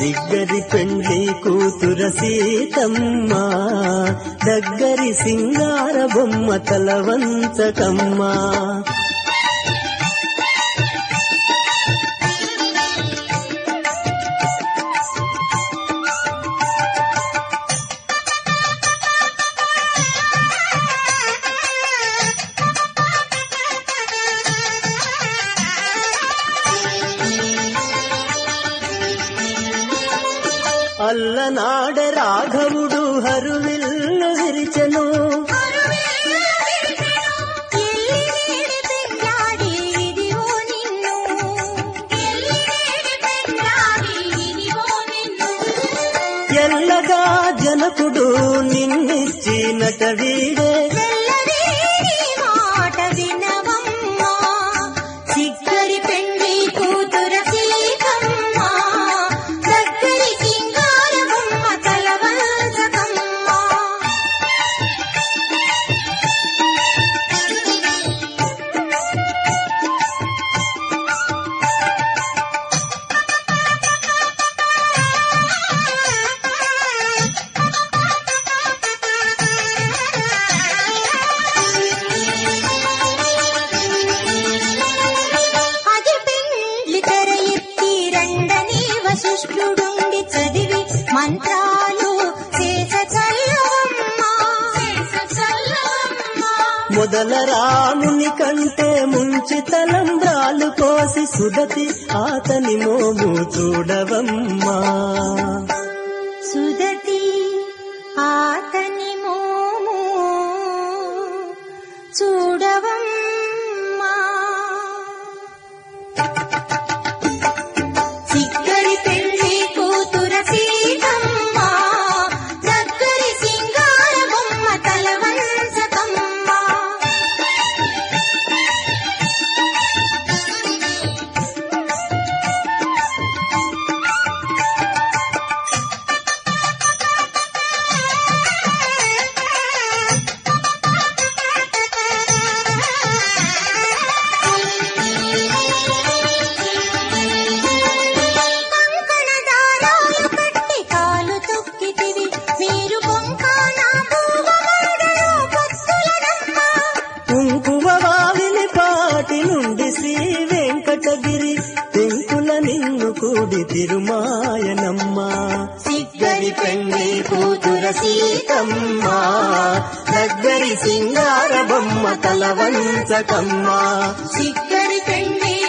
సిగ్గరి పెండ్లి కూతుర సీతమ్మ దగ్గరి సింగార బొమ్మ తలవంతకమ్మా అల్లనాడ రాఘవుడు హరువిల్లు విరిచెను. ఎల్లగా జనకుడు నిన్నిచ్చినట వీడే వశిష్ఠుడుండి చదివి మంత్రాలు మొదల రాముని కంటే ముంచి తలంబ్రాలు కోసి సుదతి ఆతని మోము చూడవమ్మా. సుదతి ఆతని కూడి తిరుమాయనమ్మ. సిగ్గరి పెండి కూతుర సీతమ్మ. దగ్గరి సింగార బొమ్మ తల వంచకమ్మ. సిగ్గరి పెండి